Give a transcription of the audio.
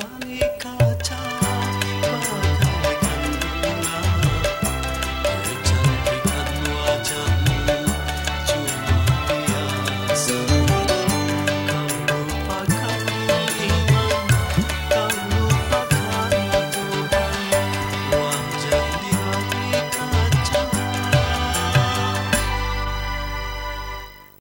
Johnny.